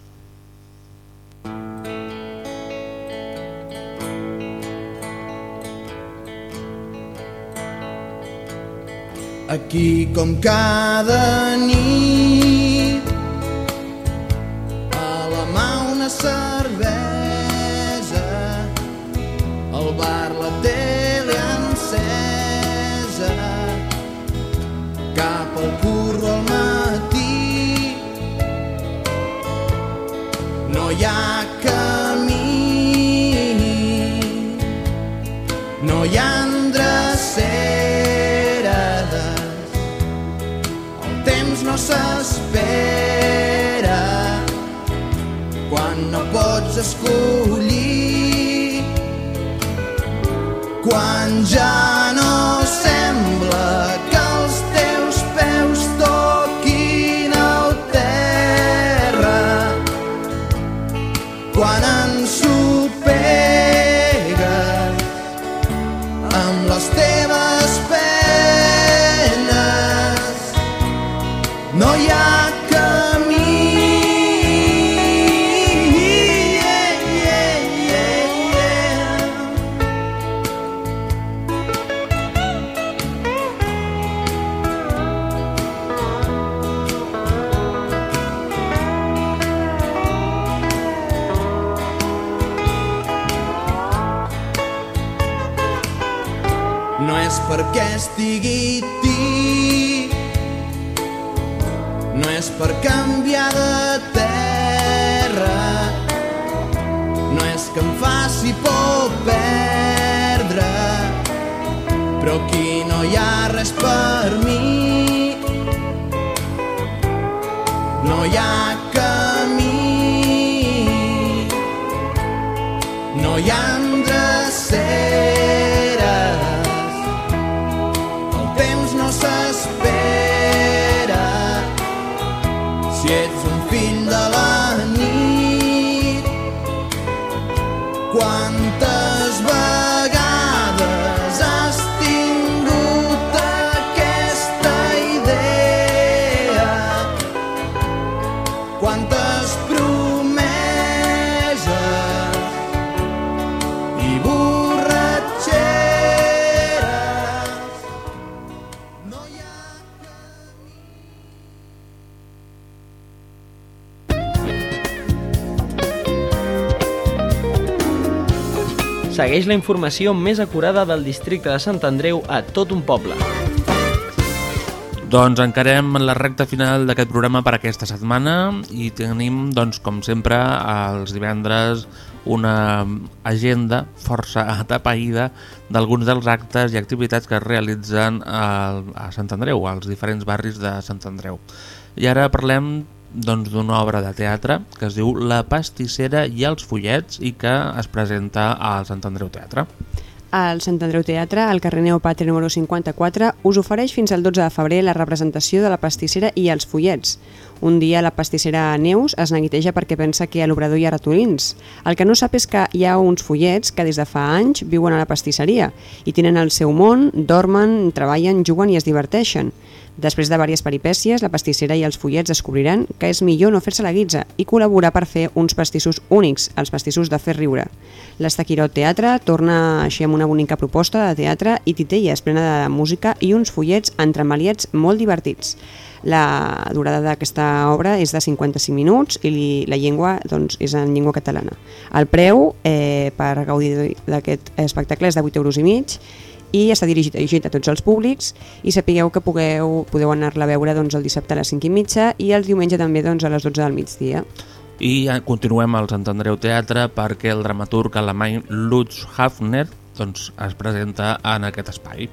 Aquí com cada nit. A la mà una cervesa al bar la tele encesa. Cap al curro al matí. No hi ha pots escollir quan ja perquè estigui ti, no és per canviar de terra, no és que em faci por perdre, però aquí no hi ha res per mi, no hi ha Segueix la informació més acurada del districte de Sant Andreu a tot un poble. Doncs encarem la recta final d'aquest programa per aquesta setmana i tenim, doncs, com sempre, els divendres una agenda força atapeïda d'alguns dels actes i activitats que es realitzen al, a Sant Andreu, als diferents barris de Sant Andreu. I ara parlem doncs, d'una obra de teatre que es diu La pastissera i els follets i que es presenta al Sant Andreu Teatre. El Sant Andreu Teatre, al carrer Neopatre número 54, us ofereix fins al 12 de febrer la representació de la pastissera i els follets. Un dia la pastissera Neus es neguiteja perquè pensa que a l'obrador hi ha ratolins. El que no sap és que hi ha uns follets que des de fa anys viuen a la pastisseria i tenen el seu món, dormen, treballen, juguen i es diverteixen. Després de diverses peripècies, la pastissera i els follets descobriran que és millor no fer-se la guitza i col·laborar per fer uns pastissos únics, els pastissos de fer riure. L'Estaquirot Teatre torna així amb una bonica proposta de teatre i titelles plena de música i uns follets entremaliats molt divertits. La durada d'aquesta obra és de 55 minuts i la llengua doncs, és en llengua catalana. El preu eh, per gaudir d'aquest espectacle és de 8 euros i mig i està dirigit, dirigit a tots els públics i sapigueu que pugueu, podeu anar-la a veure doncs, el dissabte a les 5 i mitja i el diumenge també doncs, a les 12 del migdia. I continuem al Sant Andreu Teatre perquè el dramaturg alemany Lutz Hafner doncs, es presenta en aquest espai.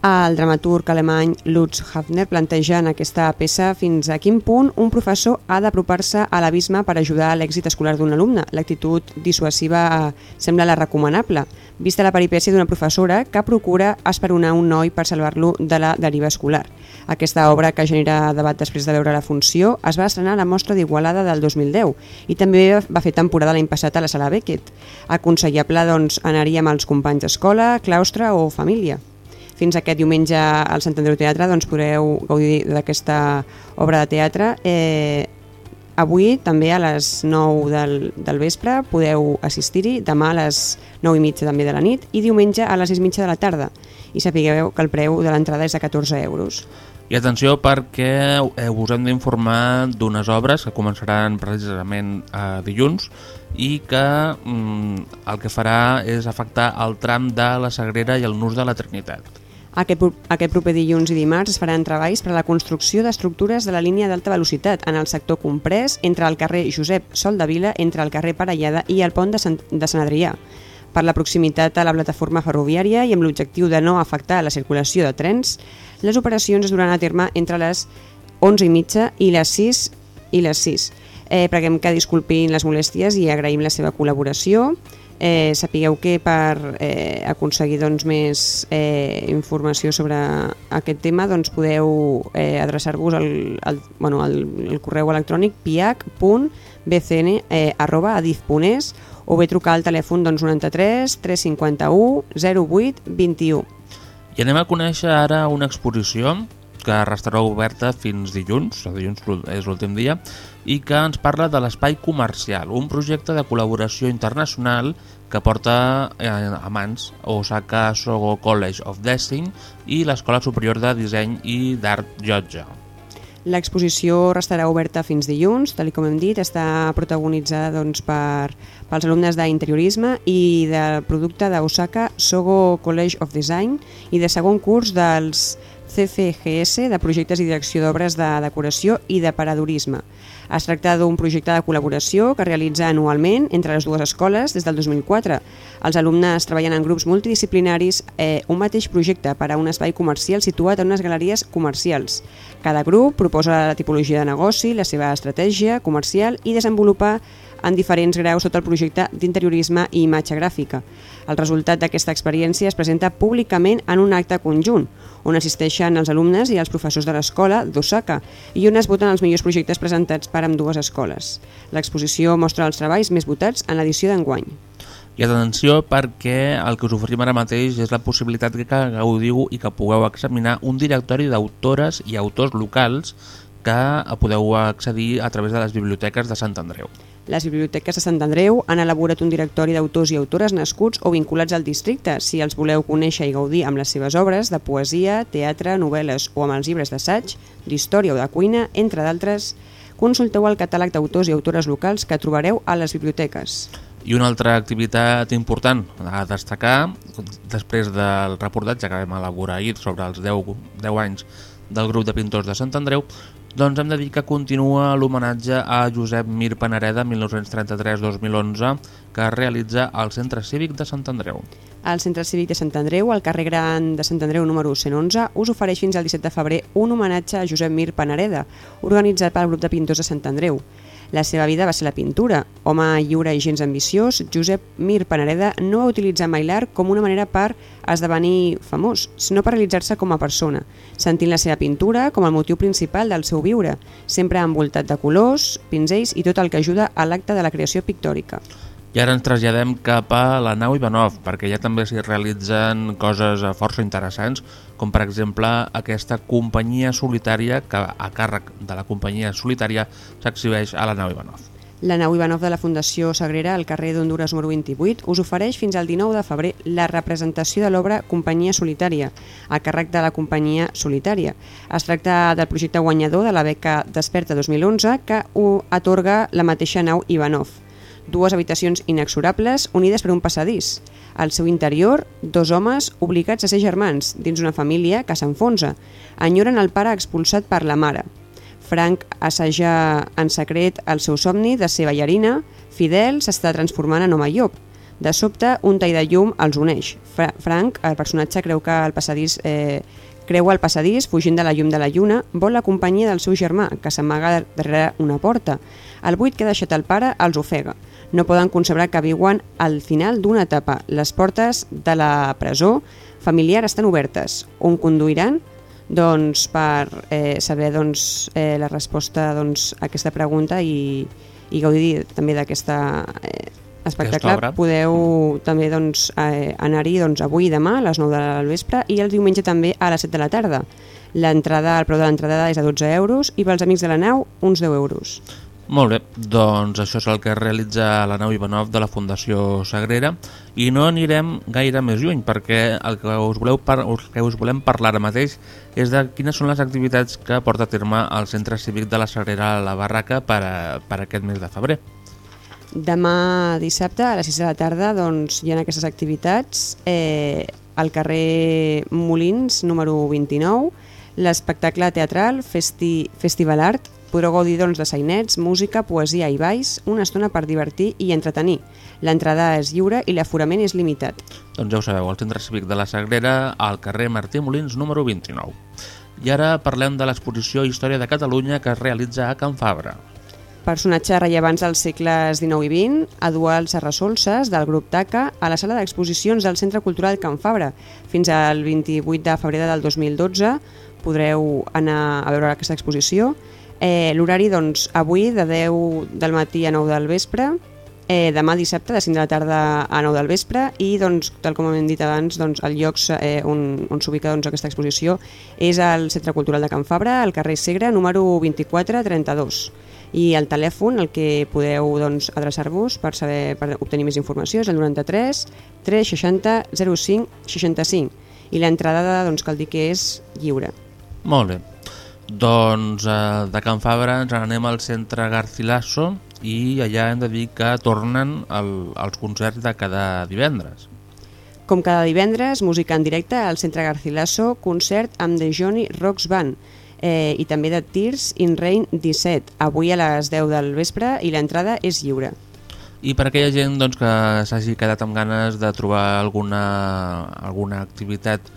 El dramaturg alemany Lutz Hafner planteja en aquesta peça fins a quin punt un professor ha d'apropar-se a l'abisme per ajudar a l'èxit escolar d'un alumne. L'actitud dissuasiva eh, sembla la recomanable, vista la peripècia d'una professora que procura esperonar un noi per salvar-lo de la deriva escolar. Aquesta obra, que genera debat després de veure la funció, es va estrenar a la mostra d'Igualada del 2010 i també va fer temporada l'any passat a la sala Beckett. Aconsellable doncs, anar-hi amb els companys d'escola, claustre o família. Fins aquest diumenge al Sant Andreu Teatre doncs, podreu gaudir d'aquesta obra de teatre. Eh, avui també a les 9 del, del vespre podeu assistir-hi, demà a les 9 i mitja també de la nit i diumenge a les 6 i mitja de la tarda. I sapigueu que el preu de l'entrada és de 14 euros. I atenció perquè eh, us hem d'informar d'unes obres que començaran precisament a dilluns i que mm, el que farà és afectar el tram de la Sagrera i el Nus de la Trinitat. Aquest, aquest proper dilluns i dimarts es faran treballs per a la construcció d'estructures de la línia d'alta velocitat en el sector comprès entre el carrer Josep Sol de Vila, entre el carrer Parellada i el pont de Sant, de Sant Adrià. Per la proximitat a la plataforma ferroviària i amb l'objectiu de no afectar la circulació de trens, les operacions es duran a terme entre les 11 i mitja i les 6 i les 6. Eh, preguem que disculpin les molèsties i agraïm la seva col·laboració. Eh, sapigueu que per eh, aconseguir doncs, més eh, informació sobre aquest tema doncs, podeu eh, adreçar-vos al, al, bueno, al, al correu electrònic piac.bcn.adif.es o bé trucar al telèfon doncs, 93 351 08 21. I anem a conèixer ara una exposició que restarà oberta fins dilluns, o dilluns és l'últim dia, i que ens parla de l'Espai Comercial, un projecte de col·laboració internacional que porta eh, a mans Osaka Sogo College of Design i l'Escola Superior de Disseny i d'Art Llotja. L'exposició restarà oberta fins dilluns, tal com hem dit, està protagonitzada doncs, per, pels alumnes d'interiorisme i del producte d'Osaka Sogo College of Design i de segon curs dels CCGS de projectes i direcció d'obres de decoració i de paradorisme. Es tracta d'un projecte de col·laboració que realitza anualment entre les dues escoles des del 2004. Els alumnes treballen en grups multidisciplinaris eh, un mateix projecte per a un espai comercial situat en unes galeries comercials. Cada grup proposa la tipologia de negoci, la seva estratègia comercial i desenvolupar en diferents graus sota el projecte d'interiorisme i imatge gràfica. El resultat d'aquesta experiència es presenta públicament en un acte conjunt, on assisteixen els alumnes i els professors de l'escola d'Osaka i on es voten els millors projectes presentats per amb dues escoles. L'exposició mostra els treballs més votats en l'edició d'enguany. I atenció perquè el que us oferim ara mateix és la possibilitat que gaudiu i que pugueu examinar un directori d'autores i autors locals que podeu accedir a través de les biblioteques de Sant Andreu. Les biblioteques de Sant Andreu han elaborat un directori d'autors i autores nascuts o vinculats al districte. Si els voleu conèixer i gaudir amb les seves obres de poesia, teatre, novel·les o amb els llibres d'assaig, d'història o de cuina, entre d'altres, consulteu el catàleg d'autors i autores locals que trobareu a les biblioteques. I una altra activitat important a destacar, després del reportatge que vam elaborar ahir sobre els 10, 10 anys del grup de pintors de Sant Andreu, doncs hem de dir que continua l'homenatge a Josep Mir Panareda 1933-2011 que es realitza al Centre Cívic de Sant Andreu. El Centre Cívic de Sant Andreu, al carrer Gran de Sant Andreu número 111, us ofereix fins al 17 de febrer un homenatge a Josep Mir Panareda, organitzat pel grup de pintors de Sant Andreu. La seva vida va ser la pintura. Home lliure i gens ambiciós, Josep Mir Panareda no va utilitzar mai l'art com una manera per esdevenir famós, sinó per realitzar-se com a persona, sentint la seva pintura com el motiu principal del seu viure, sempre envoltat de colors, pinzells i tot el que ajuda a l'acte de la creació pictòrica. I ara ens traslladem cap a la nau Ivanov, perquè ja també s'hi realitzen coses força interessants, com per exemple aquesta companyia solitària que a càrrec de la companyia solitària s'exhibeix a la nau Ivanov. La nau Ivanov de la Fundació Sagrera, al carrer d'Honduras número 28, us ofereix fins al 19 de febrer la representació de l'obra Companyia Solitària, a càrrec de la Companyia Solitària. Es tracta del projecte guanyador de la beca Desperta 2011 que ho atorga la mateixa nau Ivanov dues habitacions inexorables unides per un passadís. Al seu interior, dos homes obligats a ser germans dins una família que s'enfonsa. Enyoren el pare expulsat per la mare. Frank assaja en secret el seu somni de ser ballarina, Fidel s'està transformant en home llop. De sobte, un tall de llum els uneix. Fra Frank, el personatge, creu que el passadís eh, creua el passadís, fugint de la llum de la lluna, vol la companyia del seu germà, que s'amaga darrere una porta. El buit que ha deixat el pare els ofega. No poden concebre que viuen al final d'una etapa. Les portes de la presó familiar estan obertes. On conduiran? Doncs per eh, saber doncs, eh, la resposta doncs, a aquesta pregunta i, i gaudir també d'aquesta eh, espectacle, podeu també doncs, eh, anar-hi doncs, avui i demà a les 9 del vespre i el diumenge també a les 7 de la tarda. L'entrada, el preu de l'entrada és de 12 euros i pels amics de la nau uns 10 euros. Molt bé, doncs això és el que realitza la nau Ivanov de la Fundació Sagrera i no anirem gaire més lluny perquè el que us, voleu par el que us volem parlar ara mateix és de quines són les activitats que porta a terme el Centre Cívic de la Sagrera a la Barraca per, a, per aquest mes de febrer. Demà dissabte a les 6 de la tarda doncs, hi ha aquestes activitats eh, al carrer Molins número 29 l'espectacle teatral Festi Festival Art podreu gaudir doncs, de sainets, música, poesia i balls, una estona per divertir i entretenir. L'entrada és lliure i l'aforament és limitat. Doncs ja ho sabeu, el Centre Cívic de la Sagrera al carrer Martí Molins número 29. I ara parlem de l'exposició Història de Catalunya que es realitza a Can Fabra. Personatges rellevants dels segles XIX i XX, Eduard Serrasolses, del grup TACA, a la sala d'exposicions del Centre Cultural Can Fabra. Fins al 28 de febrer del 2012 podreu anar a veure aquesta exposició. Eh, L'horari, doncs, avui de 10 del matí a 9 del vespre, eh, demà dissabte de 5 de la tarda a 9 del vespre i, doncs, tal com hem dit abans, doncs, el lloc eh, on, on s'ubica doncs, aquesta exposició és al Centre Cultural de Can Fabra, al carrer Segre, número 2432 i el telèfon al que podeu doncs, adreçar-vos per saber per obtenir més informació és el 93 360 05 65 i l'entrada doncs, cal dir que és lliure. Molt bé. Doncs eh, de Can Fabra ens anem al centre Garcilaso, i allà hem de dir que tornen el, els concerts de cada divendres. Com cada divendres, música en directe al Centre Garcilaso, concert amb The Johnny Rocks Band eh, i també de Tears in Rain 17, avui a les 10 del vespre i l'entrada és lliure. I per aquella gent doncs, que s'hagi quedat amb ganes de trobar alguna, alguna activitat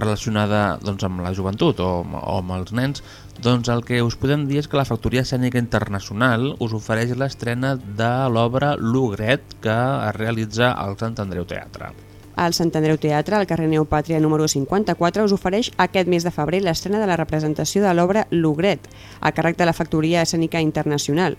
relacionada doncs, amb la joventut o, o amb els nens, doncs el que us podem dir és que la Factoria Escènica Internacional us ofereix l'estrena de l'obra L'Ugret que es realitza al Sant Andreu Teatre. El Sant Andreu Teatre, al carrer Neopàtria número 54, us ofereix aquest mes de febrer l'estrena de la representació de l'obra L'Ugret, a càrrec de la Factoria Escènica Internacional.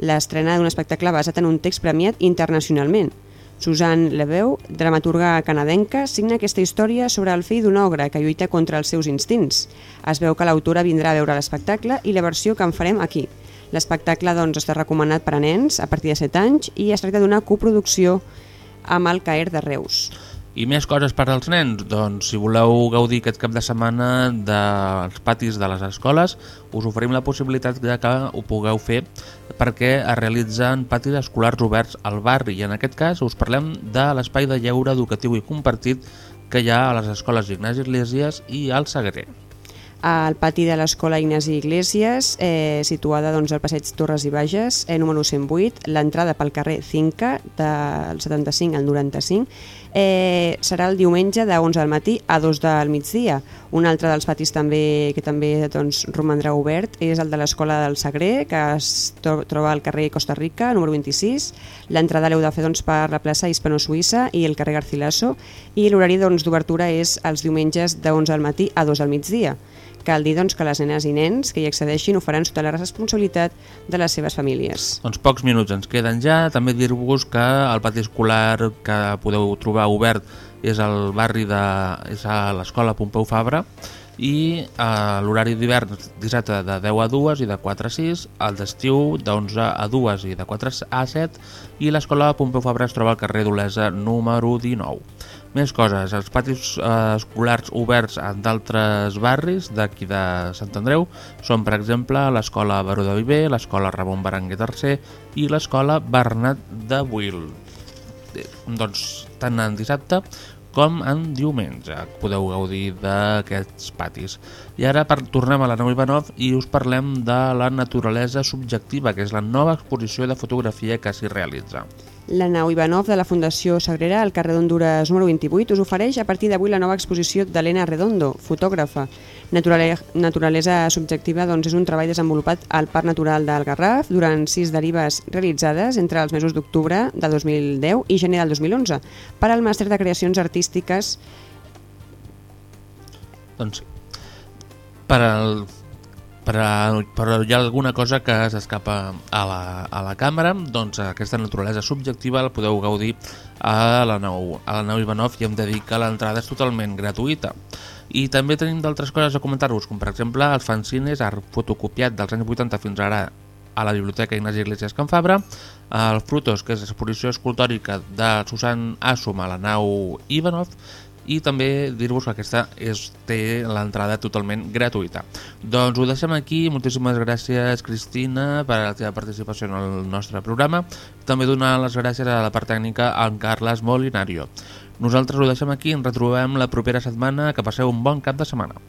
L'estrena d'un espectacle basat en un text premiat internacionalment. Susan Leveu, dramaturga canadenca, signa aquesta història sobre el fill d'un ogre que lluita contra els seus instints. Es veu que l'autora vindrà a veure l'espectacle i la versió que en farem aquí. L'espectacle doncs, està recomanat per a nens a partir de 7 anys i es tracta d'una coproducció amb el CAER de Reus. I més coses per als nens? Doncs si voleu gaudir aquest cap de setmana dels patis de les escoles, us oferim la possibilitat de que ho pugueu fer perquè es realitzen patis escolars oberts al barri i en aquest cas us parlem de l'espai de lleure educatiu i compartit que hi ha a les escoles Ignasi Iglesias i al Sagrer al pati de l'Escola Ignasi Iglesias, eh, situada doncs, al passeig Torres i Bages, eh, número 108, l'entrada pel carrer Cinca, del 75 al 95, eh, serà el diumenge de 11 al matí a 2 del migdia. Un altre dels patis també que també doncs, romandrà obert és el de l'Escola del Sagrer, que es tro troba al carrer Costa Rica, número 26. L'entrada l'heu de fer doncs, per la plaça Hispano-Suïssa i el carrer Garcilaso, i l'horari d'obertura doncs, és els diumenges de 11 al matí a 2 al migdia. Cal dir doncs, que les nenes i nens que hi accedeixin ho faran sota la responsabilitat de les seves famílies. Doncs pocs minuts ens queden ja. També dir-vos que el pati escolar que podeu trobar obert és al barri de... és a l'escola Pompeu Fabra i eh, l'horari d'hivern dissabte de 10 a 2 i de 4 a 6, el d'estiu de 11 a 2 i de 4 a 7 i l'escola Pompeu Fabra es troba al carrer d'Olesa número 19. Més coses, els patis eh, escolars oberts en d'altres barris d'aquí de Sant Andreu són, per exemple, l'escola Baró de Viver, l'escola Ramon Berenguer III i l'escola Bernat de Buil. Eh, doncs, tant en dissabte com en diumenge podeu gaudir d'aquests patis. I ara per, tornem a la nau Ivanov i us parlem de la naturalesa subjectiva, que és la nova exposició de fotografia que s'hi realitza. La nau Ivanov de la Fundació Sagrera al carrer d'Honduras número 28 us ofereix a partir d'avui la nova exposició d'Helena Redondo, fotògrafa. Naturale naturalesa subjectiva doncs, és un treball desenvolupat al Parc Natural del Garraf durant sis derives realitzades entre els mesos d'octubre de 2010 i gener del 2011 per al màster de creacions artístiques doncs per al però, però hi ha alguna cosa que s'escapa a, la, a la càmera, doncs aquesta naturalesa subjectiva la podeu gaudir a la nau, a la nau Ivanov i dir que l'entrada és totalment gratuïta. I també tenim d'altres coses a comentar-vos, com per exemple els fanzines fotocopiat dels anys 80 fins ara a la Biblioteca Ignasi Iglesias Can Fabra, el Frutos, que és l'exposició escultòrica de Susan Assum a la nau Ivanov, i també dir-vos que aquesta és, té l'entrada totalment gratuïta. Doncs ho deixem aquí, moltíssimes gràcies Cristina per la teva participació en el nostre programa, també donar les gràcies a la part tècnica a en Carles Molinario. Nosaltres ho deixem aquí, ens retrobem la propera setmana, que passeu un bon cap de setmana.